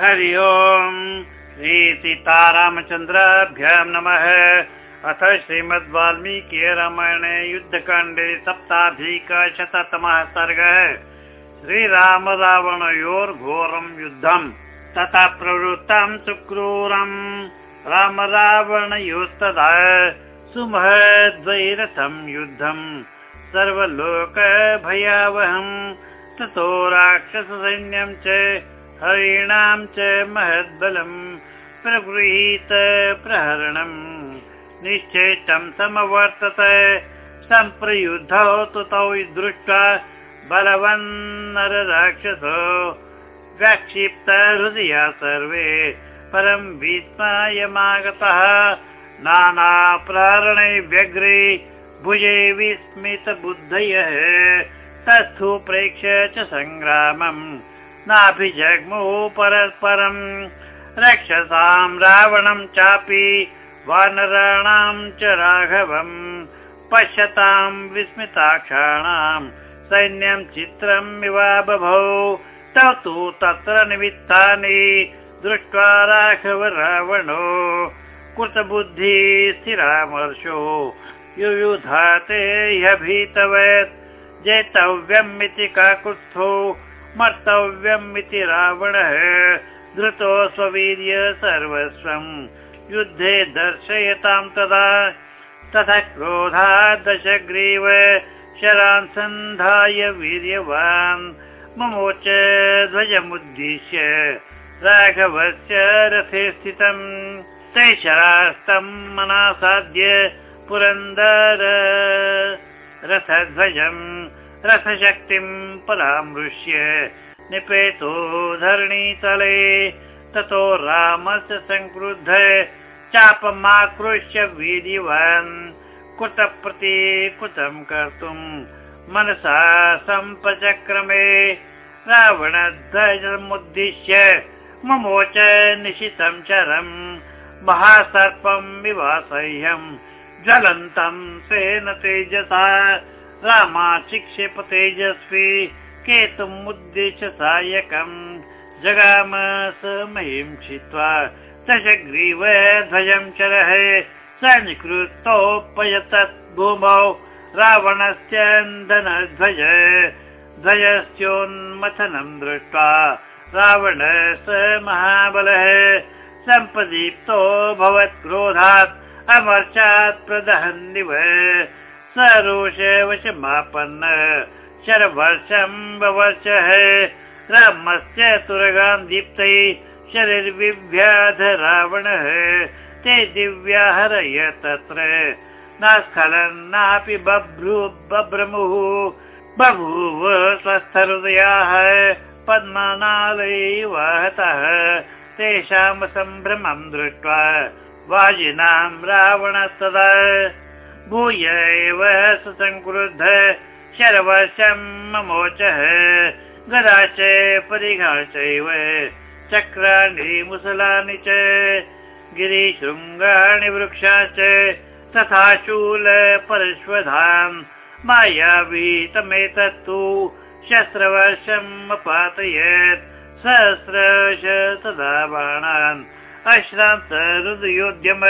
हरि ओम्। श्रीसीतारामचन्द्राभ्यां नमः। अथ श्रीमद् वाल्मीकि रामायणे युद्धकाण्डे सप्ताधिकशततमः सर्गः। श्रीराम रावणयोर्घोरं युद्धम् तथा प्रवृत्तं सुक्रूरम्। राम रावणयोस्तदा सुमहद्वैरथं युद्धम् सर्वलोकभयावहम्। ततो राक्षससैन्यं च हरीणां च महद्बलम् प्रगृहीत प्रहरणम्। निश्चेष्टं समवर्तत। सम्प्रयुद्धौ तु तौ दृष्ट्वा बलवन्नरराक्षसो व्याक्षिप्त हृदया सर्वे परं विस्मयमागतः। नानाप्रहरणे व्यग्रे भुजे विस्मितबुद्धयः। तस्थु प्रेक्ष्य च सङ्ग्रामम् नाभिजग्मु परस्परम् रक्षसां रावणं चापि वानराणां च राघवम् पश्यतां विस्मिताक्षाणां सैन्यं चित्रम् इव बभौ तौ तु तत्र निमित्तानि दृष्ट्वा राघव रावणो कृतबुद्धि स्थिरामर्शो युयुधाते ह्यभीतवत् जेतव्यम् इति काकुत्स्थो मर्तव्यम् इति रावणः धृतो स्ववीर्य सर्वस्वम् युद्धे दर्शयतां तदा। तथा क्रोधा दशग्रीव शरान् सन्धाय वीर्यवान्। ममोच ध्वजमुद्दिश्य राघवस्य रथे स्थितम्। तैशरास्तम् मनासाद्य पुरन्दर। रथध्वजम् रथशक्तिम् परामृश्य निपेतो धरणीतले ततो रामस्य संक्रुद्ध चापमाकृष्य वीर्यवान् कुतप्रति कुतं कर्तुम् मनसा सम्पचक्रमे। रावणध्वजमुद्दिश्य ममोच निशितं चरम् महासर्पम् विवासह्यम् ज्वलन्तम् स्वेन तेजसा रामाचिक्षेप तेजस्वी केतुम् उद्दिश्य सायकम् जगाम स महीं छित्त्वा दशग्रीव ध्वजं चरः स निकृतोपयतत् भूमौ रावणस्य धनध्वज ध्वजस्योन्मथनं दृष्ट्वा रावण स महाबलः। सम्पदीप्तो भवत् क्रोधात् अमर्चात् प्रदहन्निव सरोष वशमापन्न शरवर्षं ववर्षः। रामस्य तुरगान् दीप्तै शरीर्विव्याध रावणः। ते दिव्या हरय तत्र न स्खलन्नापि बभ्रू बभ्रमुः। बभूव स्वस्थहृदयाः। पद्मनालैवाहतः तेषां सम्भ्रमं दृष्ट्वा वाजिनां रावणस्तदा भूय एव सुसङ्क्रुद्ध शरवर्षं ममोचः। गदा च परिघा चैव चक्राणि मुसलानि च गिरिशृङ्गाणि वृक्षा च तथा शूल परश्वधान् मायावीतमेतत्तु शस्त्रवर्षम् अपातयत् सहस्रश तदा बाणान् अश्रान्त हृदयोद्यम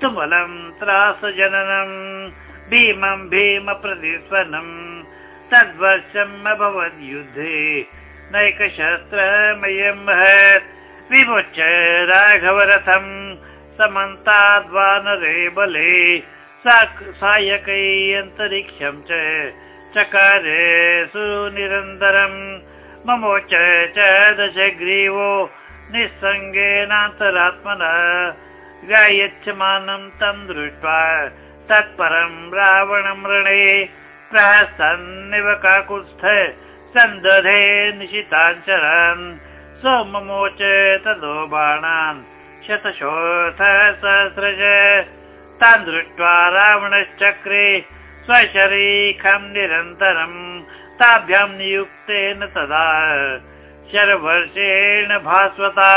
तुमलम् त्रासजननम् भीमम् भीम प्रतिस्वनम् तद्वर्षम् अभवद् युद्धे नैकशस्त्रमयं महत् विमुच्य राघवरथम् समन्ताद्वानरे बले अन्तरिक्षं च चकारे सुनिरन्तरम् ममोच च दशग्रीवो निस्सङ्गेनान्तरात्मना गायच्छमानं तं दृष्ट्वा तत्परं रावणं रणे प्रहसन्निव काकुत्स्थ सन्दधे निशिताञ्चरान् सोममोच तदो बाणान् शतशोऽथ सहस्रज तान् दृष्ट्वा रावणश्चक्रे स्वशरीखं निरन्तरम् ताभ्यां नियुक्तेन तदा शरवर्षेण भास्वता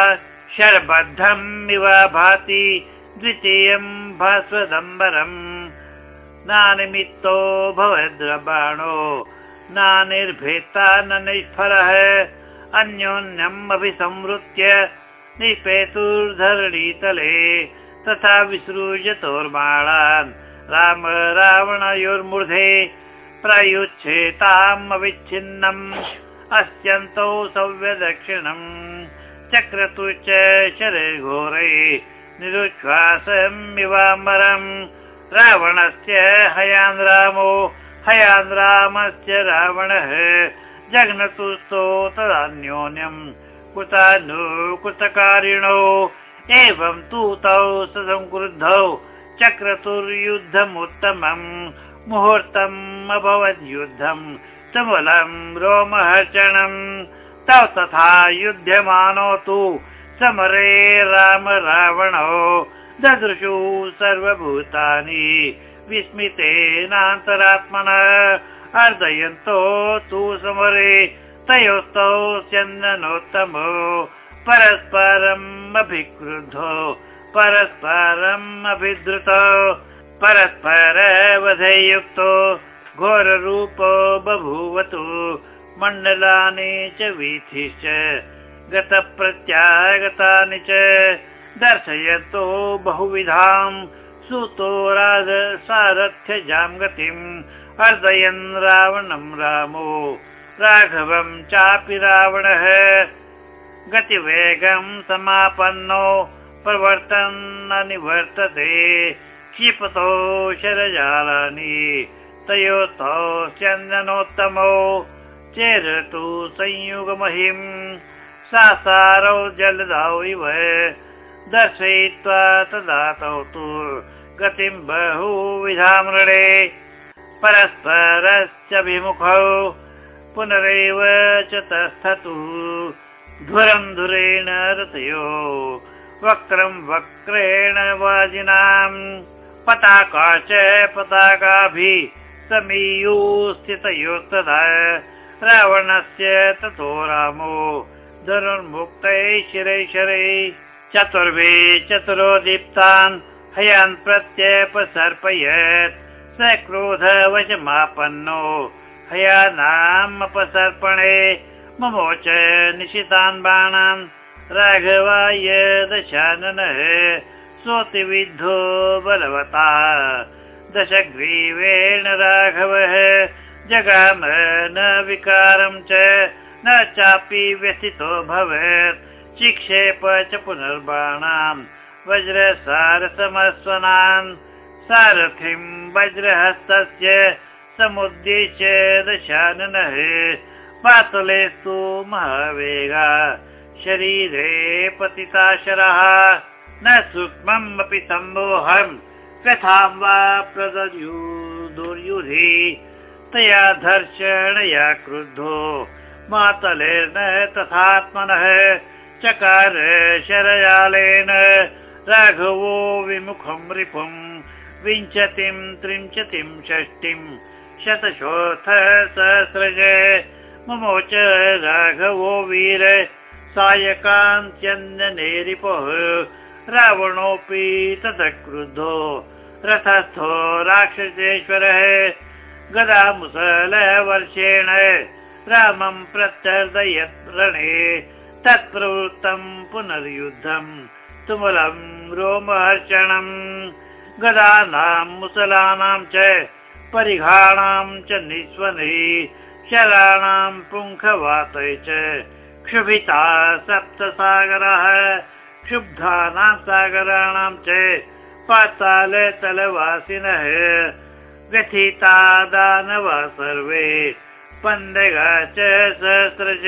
शरबद्धम् इव भाति द्वितीयं भास्वदम्बरम्। नानिमित्तो भवद्रबाणो नानिर्भेता न निष्फलः। अन्योन्यम् अभिसंवृत्य निपेतुर्धरणीतले तथा विसृजतोर्बाणान् राम रावणयोर्मूर्धे प्रयुच्छेताम् अविच्छिन्नम् अस्यन्तौ सव्यदक्षिणम् चक्रतु च शरघोरे निरुच्छ्वासमिवाम्बरम् रावणस्य हयान् रामो हयान् रामस्य रावणः जघ्नतुस्तो तदान्योन्यम् कुतानु कुतकारिणौ। एवं तु तौ ससंक्रुद्धौ चक्रतुर्युद्धमुत्तमम् मुहूर्तम् अभवद्युद्धम् समलम् रोमहर्षणम्। तौ तथा युध्यमानो तु समरे राम रावणौ ददृशु सर्वभूतानि विस्मितेनान्तरात्मन अर्दयन्तो तु समरे तयोस्तौ चन्दनोत्तमो परस्परम् अभिक्रुद्धो परस्परम् अभिद्रुतो परस्पर वधयुक्तो घोररूपो बभूवतु मण्डलानि च वीथिश्च गतप्रत्यागतानि च दर्शयतो बहुविधाम् सुतो राज सारथ्यजां गतिम् अर्दयन् रावणम् रामो राघवम् चापि रावणः गतिवेगम् समापन्नो प्रवर्तन् निवर्तते क्षिपतो शरजालानि तयोस्तौ चन्दनोत्तमौ चेरतु संयुगमहिम्। सा सारौ जलदौ इव दर्शयित्वा तदा तौ गतिम् बहुविधामृणे परस्परश्चभिमुखौ पुनरेव च तस्थतु धुरम् धुरेण रतयो वक्रम् वक्रेण वाजिनाम् पताका च पताकाभिः समीयु स्थितयोस्तदा रावणस्य ततो रामो धनुर्मुक्तैः शिरै शरै चतुर्भे चतुरो दीप्तान् हयान् प्रत्यपसर्पयत् स क्रोधवशमापन्नो हयानामपसर्पणे ममोच निशितान् बाणान् राघवाय दशाननः सोतिविद्धो बलवता दशग्रीवेण राघवः जगाम न विकारम् च न चापि व्यथितो भवेत्। चिक्षेप च पुनर्बाणाम् वज्रसारसमस्वनान् सारथिम् वज्रहस्तस्य समुद्दिश्य दशाननः पातलेस्तु महावेगा शरीरे पतिताशरः न सूक्ष्मम् अपि सम्मोहम् कथां वा प्रदर्यु दुर्युधि तया धर्षणया क्रुद्धो। मातलेन तथात्मनः चकार शरजालेन राघवो विमुखम् रिपुम् विंशतिम् त्रिंशतिम् षष्टिम् शतशोऽथ सहस्रज ममोच राघवो वीर सायकान्त्यन्दने रिपोः रावणोऽपि ततः क्रुद्धो रथस्थो राक्षसेश्वरः गदा मुसलवर्षेण रामम् प्रत्यर्दयत् रणे तत्प्रवृत्तम् पुनर्युद्धम् तुमुलम् रोमहर्षणम् गदानाम् मुसलानाम् च परिघाणाम् च निस्वने शराणाम् पुङ्खवातै च। क्षुभिता सप्तसागरः क्षुब्धानाम् सागराणाम् च पातालतलवासिनः व्यथिता दानवा सर्वे पन्दगा च सहस्रज।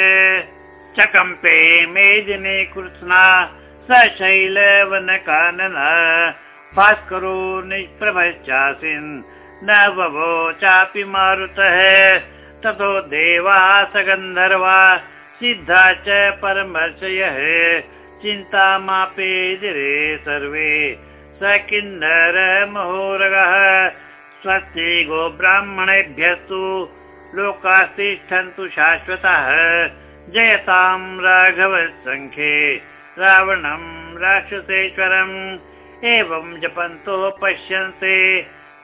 चकम्पे मेदिने कृत्स्ना सशैलवनकानन भास्करो निष्प्रभश्चासीन् न बभो चापि मारुतः। ततो देवा सगन्धर्वा सिद्धा च परमर्शयः चिन्तामापेदिरे सर्वे स किन्नर महोरगः स्वस्ति गो ब्राह्मणेभ्यस्तु लोकास्तिष्ठन्तु शाश्वतः। जयताम् राघव सङ्ख्ये रावणम् राक्षसेश्वरम् एवम् जपन्तो पश्यन्ते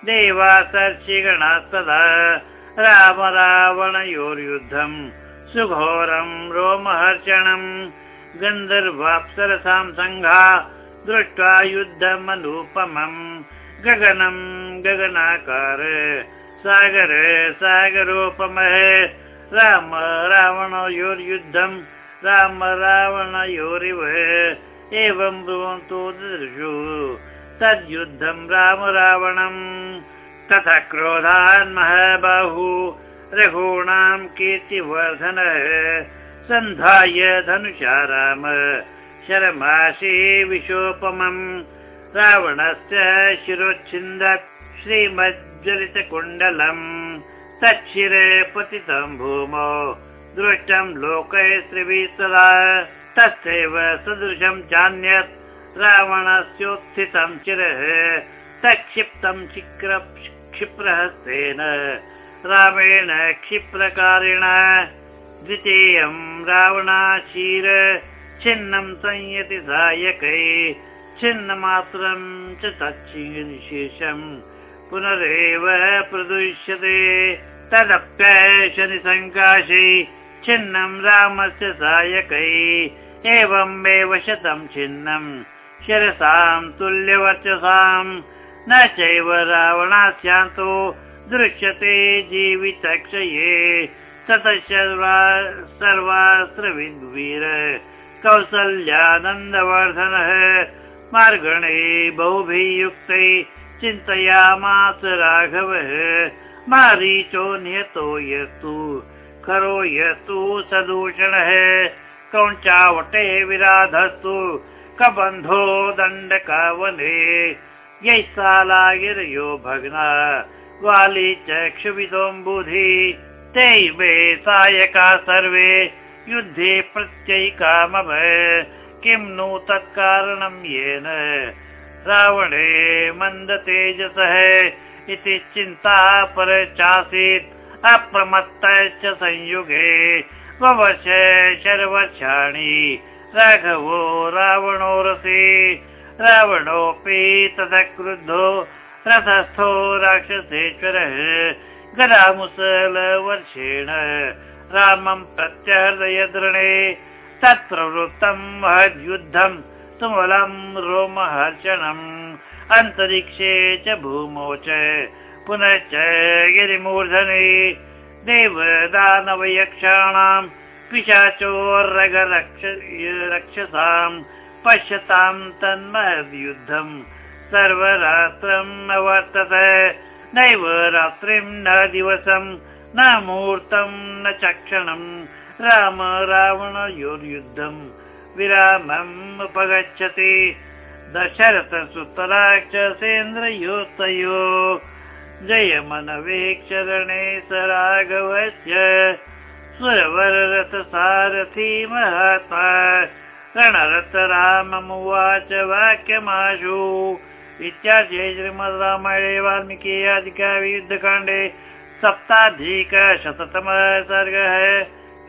देवासर्षिगणा सदा राम रावणयोर्युद्धम् सुघोरं रोमहर्षणम् गन्धर्वाप्सरसां सङ्घा दृष्ट्वा युद्धमनुपमम् गगनं गगनाकार सागर सागरोपमः राम रावणयोर्युद्धम् राम रावणयोरिव एवं ब्रुवन्तु दृशु तद्युद्धं राम रावणम् तथा क्रोधान् महाबाहु रघूणां कीर्तिवर्धनः सन्धाय धनुषा राम शरमासि विशोपमम् रावणस्य शिरोच्छिन्द श्रीमज्जलितकुण्डलम् तच्छिरे पतितं भूमौ दृष्टं तस्यैव सदृशं चान्यत् रावणस्योत्थितं चिरः तक्षिप्तं शिक्र क्षिप्रहस्तेन रामेण क्षिप्रकारेण द्वितीयं रावणाशीर छिन्नं संयति सायकै छिन्नमात्रं च तच्छिशेषम् पुनरेव प्रदुष्यते। तदप्यशनिसङ्काशे छिन्नं रामस्य सायकै। एवमेव शतं छिन्नम् शिरसां तुल्यवर्चसाम् न चैव रावणास्यान्तो दृश्यते जीवितक्षये। ततः सर्वास्त्रविद्वीर कौसल्यानन्दवर्धनः मार्गणे बहुभिः युक्तै चिन्तयामास राघवः। मारीचो नियतो यस्तु करो यस्तु सदूषणः। कौञ्चावटे विराधस्तु कबन्धो दण्डकावने। यै सालागिरयो भग्ना ग्वाली च क्षुभितोऽम्बुधि। ते वे सायका सर्वे युद्धे प्रत्ययिकामव किं नु तत्कारणं येन रावणे मन्दतेजसः इति चिन्ता परश्चासीत् अप्रमत्तश्च संयुगे। ववश शर्वर्षाणि राघवो रावणो रसे रावणोऽपि ततः क्रुद्धो रथस्थो राक्षसेश्वरः गदामुसलवर्षेण रामं प्रत्यहृदय दृणे तत्प्रवृत्तं महद्युद्धं तुमलं रोमहर्षणम् अन्तरिक्षे च भूमौ च पुनश्च गिरिमूर्धने देवदानवयक्षाणाम् रक्षसाम् पश्यतां तन्महद्युद्धम्। सर्वरात्रम् अवर्तत नैव रात्रिं न दिवसं न मुहूर्तं न चक्षणम्। राम रावणयोर्युद्धम् विरामम् उपगच्छति। दशरथ सुतराक्षसेन्द्रयोस्तयो जयमनवेक्षरणे स राघवस्य। सुरवररथ सारथी महात्मा रणरथ राममुवाच वाक्यमाशु। इत्याद्ये श्रीमद् रामायणे वाल्मीकि अधिकायुद्धकाण्डे सप्ताधिकशततमः सर्गः